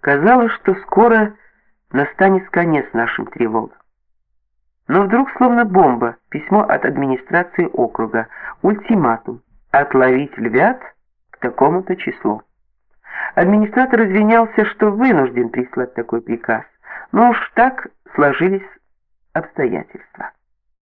Казалось, что скоро настанет конец нашим тревогам. Но вдруг, словно бомба, письмо от администрации округа, ультиматум, отловить львят к такому-то числу. Администратор извинялся, что вынужден прислать такой приказ, но уж так сложились обстоятельства.